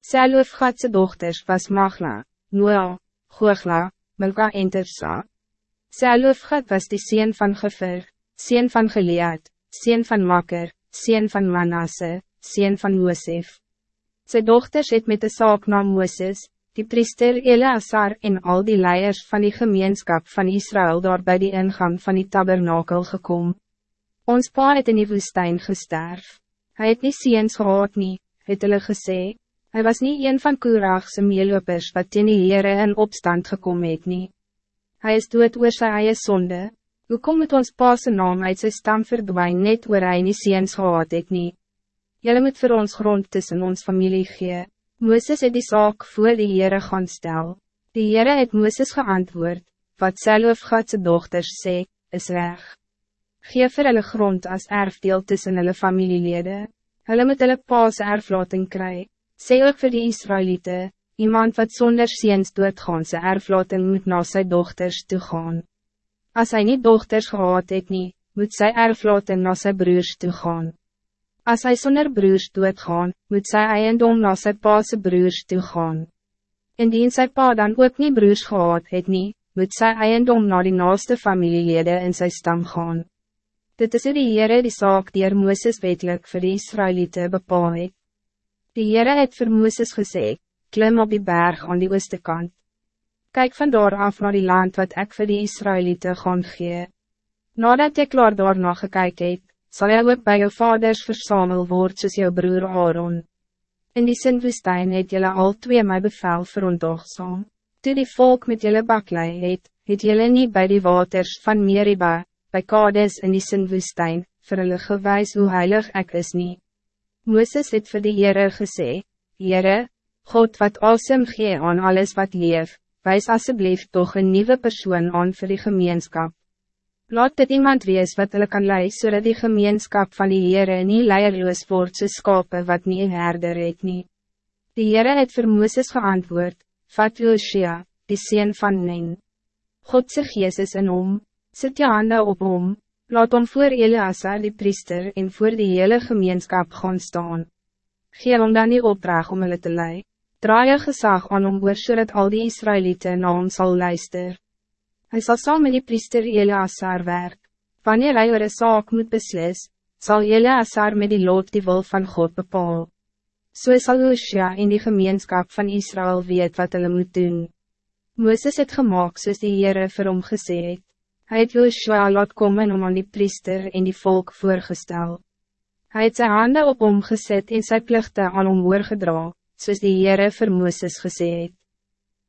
Seloofgatse dochters was Magla, Noa, Googla, Milka en Tersa. Seloofgat was die sien van Gever, sien van Gilead, sien van Makker, sien van Manasse, sien van Josef. Sy dochters het met de saak na Mooses, die priester Eleazar en al die leiers van die gemeenschap van Israël daar bij die ingang van die tabernakel gekom. Ons pa het in die woestijn gesterf. Hij het nie seens gehad nie, het hulle gesê. Hy was niet een van Koeragse meelopers wat teen die Heere in opstand gekomen het nie. Hy is dood oor sy eie sonde. Hoe kom het ons pa sy naam uit sy stam verdwijn net oor hy nie seens gehad het nie? Julle moet voor ons grond tussen ons familie gee. Mooses het die zaak voor die Heere gaan stel. Die Heere het Mooses geantwoord, wat self Godse dochters sê, is reg. Geef vir hulle grond als erfdeel tussen hulle familielede. Hulle moet hulle paas erflating kry. Sê ook vir die Israëlieten, iemand wat zonder seens doodgaan sy erflating moet na sy dochters toe gaan. As hy nie dochters gehad het nie, moet sy erflating na sy broers toe gaan. Als hij zonder broers doodgaan, moet sy eiendom na sy paase broers toe gaan. Indien sy pa dan ook nie broers gehad het nie, moet sy eiendom na die naaste familielede in sy stam gaan. Dit is die Heere die saak die er Mooses wetelijk vir die Israëlieten bepaal het. Die Heere het vir Mooses gesê, klim op die berg aan die ooste kant. Kijk vandaar af naar die land wat ik voor die Israëlieten gaan gee. Nadat ik klaar daarna gekyk het, zal jy ook bij jou vaders versamel word soos jou broer Aaron. In die sinwoestijn het jylle al twee my bevel verontogsaam. Toe die volk met jylle baklei het, het jylle nie bij die waters van Meriba, bij Kades in die sinwoestijn, vir hulle gewys hoe heilig ek is nie. Mooses het vir die Heere gesê, Heere, God wat awesome gee aan alles wat leef, wijs alsjeblieft toch een nieuwe persoon aan vir die gemeenskap. Laat dit iemand wees wat hulle kan lei, zodat die gemeenschap van die Heere nie leierloos word so skape wat nie een herder het nie. Die Heere het vir Mooses geantwoord, Vat Joshua, die sien van Nen. Godse gees is in hom, sit je handen op hom, laat hom voor Eleazar die priester en voor die hele gemeenschap gaan staan. Gee hom dan die opdracht om hulle te lei, draai je gezag aan hom oor, zodat al die Israëlieten na hom sal luisteren. Hij zal saam met die priester Eleazar werk. Wanneer hij oor een zaak moet beslis, zal Eleazar met die lot die wil van God bepaal. So sal Oosja in die gemeenschap van Israël weet wat hulle moet doen. Mooses het gemaakt soos die Heere vir hom gesê het. Hy het Oosja laat kom en om aan die priester en die volk voorgestel. Hij het sy hande op hom gezet en sy plichte aan hom oorgedra, soos die Heere vir Mooses gesê het.